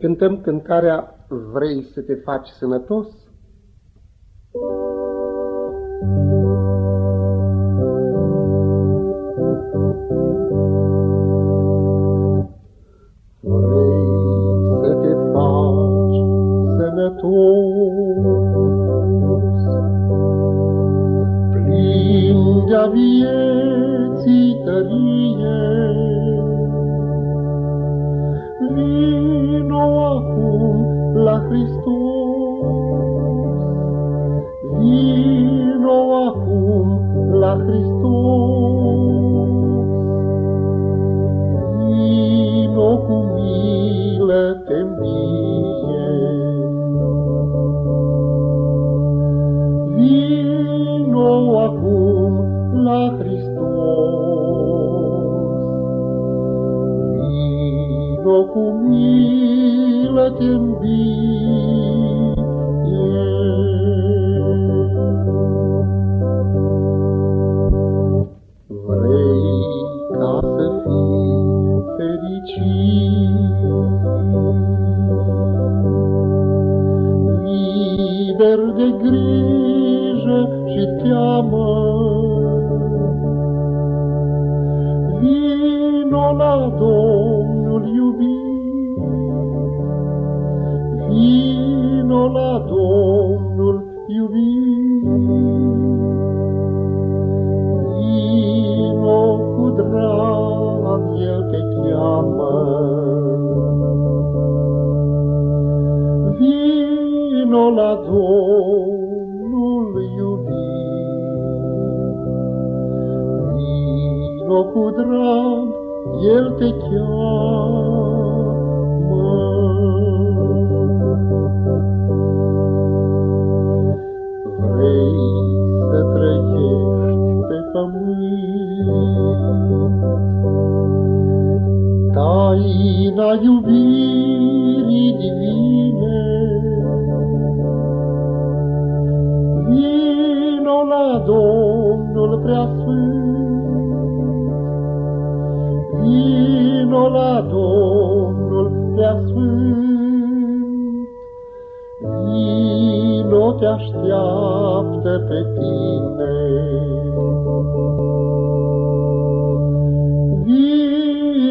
Cântăm cântarea Vrei să te faci sănătos? Vrei să te faci sănătos, plin de-a vieții tărie, la Hristos. Vino acum la Hristos. Vino cu milă te Vino acum la Hristos. Cu milă te liber de grijă și teamă. Vino la Domnul iubit, la Domnul iubit. Vino cu drag, El te cheamă. vino la Domnul iubit. Vino cu drag, El te cheamă. Taina iubirii divine, Domnul preasfânt. Vino la Domnul preasfânt. Vino te așteaptă pe tine.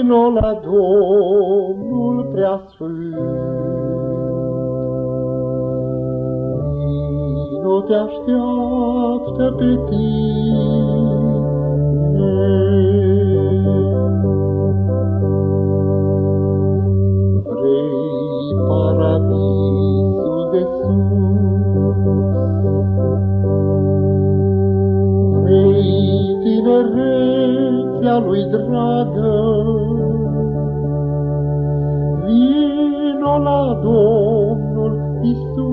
Vino la Domnul preasfânt. te așteaptă pe tine. Vrei paradisul de sus, Vrei tinerețea lui dragă, Domnul Isus.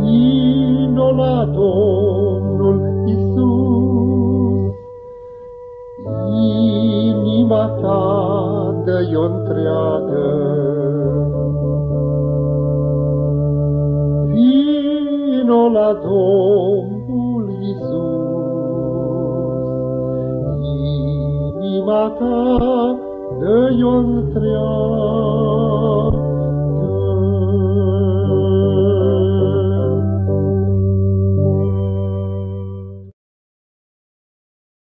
Vino la Domnul Isus. Inima ta dă-i-o întreagă. Vino la Domnul Isus. Inima ta dă-i-o întreagă.